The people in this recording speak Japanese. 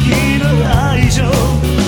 きの愛情。